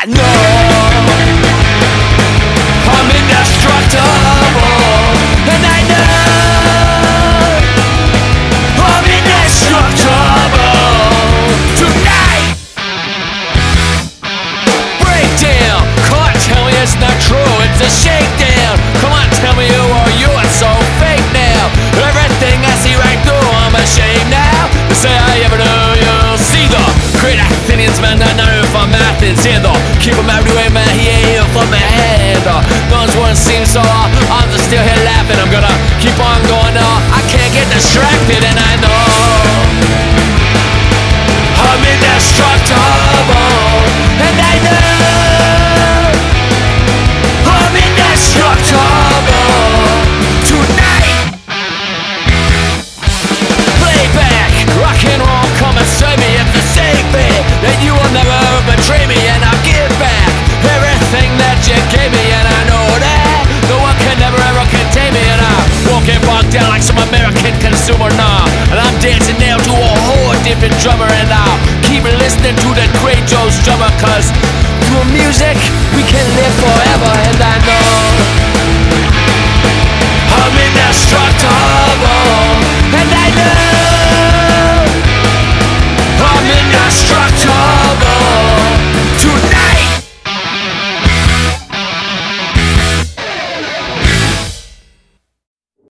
I know I'm indestructible, and I know I'm indestructible tonight. Breakdown, on, tell me it's not true. It's a shakedown. And keep them everywhere, man, he ain't here for my. Uh, those ones seem so uh, I'm like some American consumer now. And I'm dancing now to a whole different drummer, and I'll keep listening to the great Joe Strummer, cause through music we can live forever,